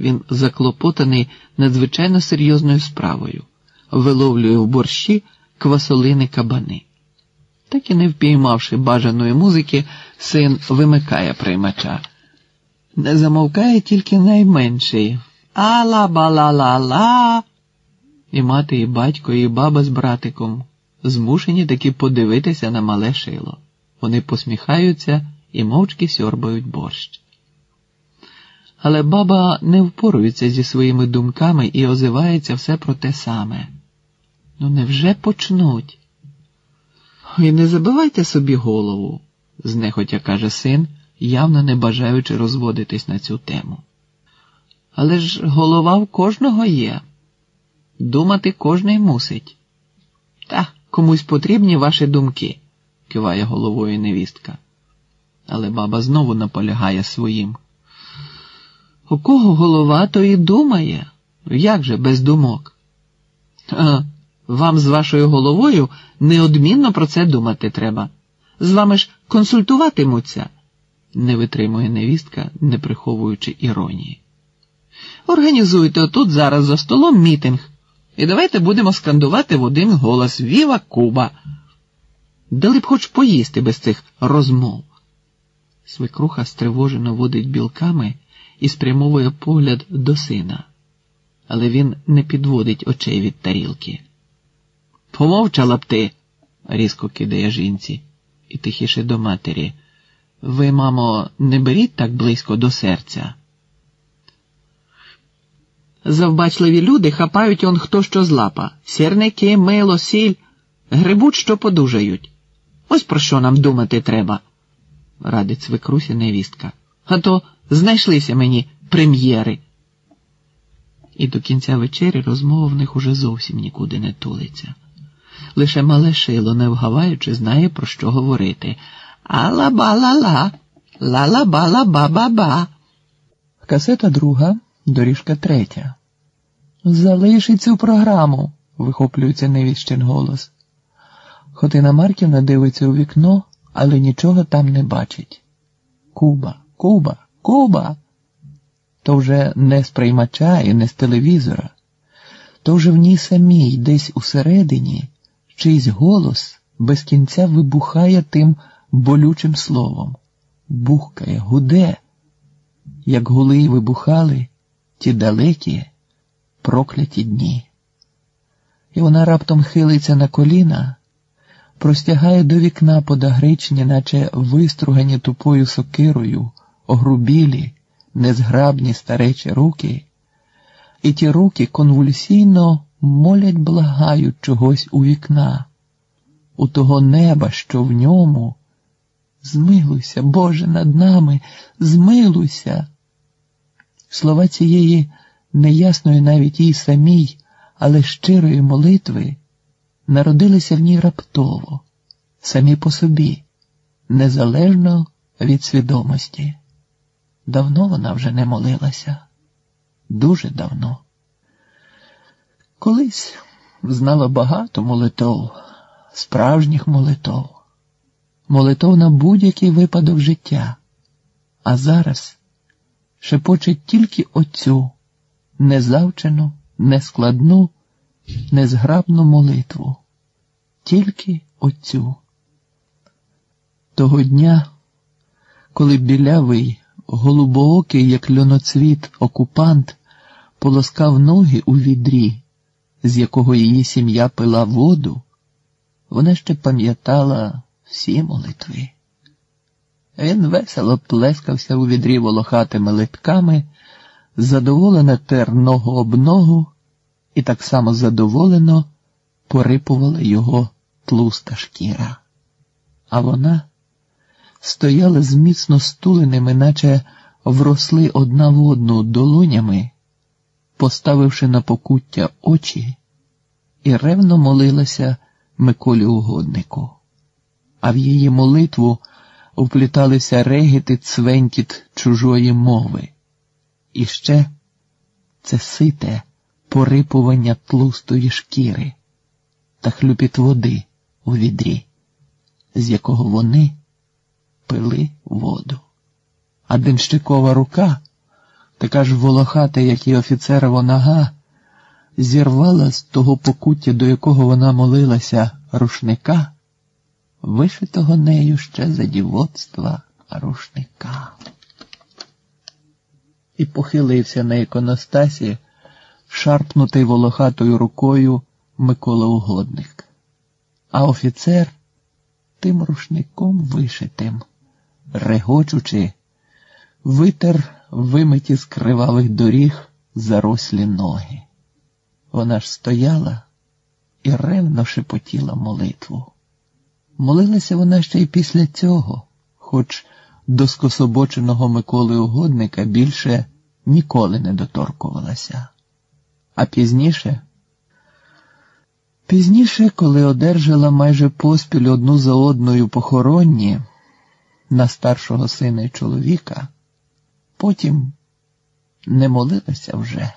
Він заклопотаний надзвичайно серйозною справою, виловлює в борщі квасолини кабани. Так і не впіймавши бажаної музики, син вимикає приймача. Не замовкає тільки найменший Ала-бала-ла-ла. І мати, і батько, і баба з братиком змушені таки подивитися на мале шило. Вони посміхаються і мовчки сьорбають борщ. Але баба не впорується зі своїми думками і озивається все про те саме. Ну, невже почнуть? І не забивайте собі голову, знехотя каже син, явно не бажаючи розводитись на цю тему. Але ж голова в кожного є. Думати кожний мусить. Та комусь потрібні ваші думки, киває головою невістка. Але баба знову наполягає своїм. У кого голова, то і думає. Як же без думок? А, вам з вашою головою неодмінно про це думати треба. З вами ж консультуватимуться, не витримує невістка, не приховуючи іронії. Організуйте отут зараз за столом мітинг, і давайте будемо скандувати в один голос Віва Куба. Дали б хоч поїсти без цих розмов. Свекруха стривожено водить білками і спрямовує погляд до сина, але він не підводить очей від тарілки. Помовчала б ти, різко кидає жінці, і тихіше до матері. Ви, мамо, не беріть так близько до серця. Завбачливі люди хапають он хто що злапа. Сірники, мило, сіль, грибуть, що подужають. Ось про що нам думати треба, радить свекрусі невістка. А то знайшлися мені прем'єри. І до кінця вечері розмова в них уже зовсім нікуди не тулиться. Лише мале шило, не вгаваючи, знає, про що говорити. Ала-ба-ла-ла, ла-ла-ба-ла-ба-ба-ба. Касета друга, доріжка третя. Залиши цю програму, вихоплюється невіщен голос. Хотина Марківна дивиться у вікно, але нічого там не бачить. Куба, Куба, Куба. То вже не з приймача і не з телевізора, то вже в ній самій, десь усередині, чийсь голос без кінця вибухає тим болючим словом, бухкає, гуде, як гули й вибухали ті далекі, прокляті дні. І вона раптом хилиться на коліна, простягає до вікна подагричні, наче вистругані тупою сокирою, огрубілі, незграбні старечі руки, і ті руки конвульсійно молять, благають чогось у вікна, у того неба, що в ньому. Змилуйся, Боже, над нами, змилуйся. Слова цієї неясної навіть їй самій, але щирої молитви народилися в ній раптово, самі по собі, незалежно від свідомості. Давно вона вже не молилася, дуже давно. Колись знала багато молитов, справжніх молитов, молитов на будь-який випадок життя, а зараз шепоче тільки оцю незавчену, нескладну, незграбну молитву, тільки оцю. Того дня, коли білявий, голубоокий, як льоноцвіт, окупант полоскав ноги у відрі, з якого її сім'я пила воду, вона ще пам'ятала всі молитви. Він весело плескався у відрі волохатими литками, задоволено тер ногу об ногу і так само задоволено порипувала його тлуста шкіра. А вона стояла з міцно стуленими, наче вросли одна в одну долонями, поставивши на покуття очі, і ревно молилася Миколі угоднику, а в її молитву впліталися регіти цвенькіт чужої мови. І ще це сите порипування тлустої шкіри та хлюпіт води у відрі, з якого вони пили воду. А денщикова рука така ж волохата, як і офіцерова нога, зірвала з того покуття, до якого вона молилася, рушника, вишитого нею ще за дівоцтва рушника. І похилився на іконостасі, шарпнутий волохатою рукою Микола Угодник. А офіцер тим рушником вишитим, регочучи, витер вимиті з кривавих доріг зарослі ноги. Вона ж стояла і ревно шепотіла молитву. Молилася вона ще й після цього, хоч до скособоченого Миколи Угодника більше ніколи не доторкувалася. А пізніше, пізніше, коли одержала майже поспіль одну за одною похоронні на старшого сина й чоловіка, потім не молилася вже.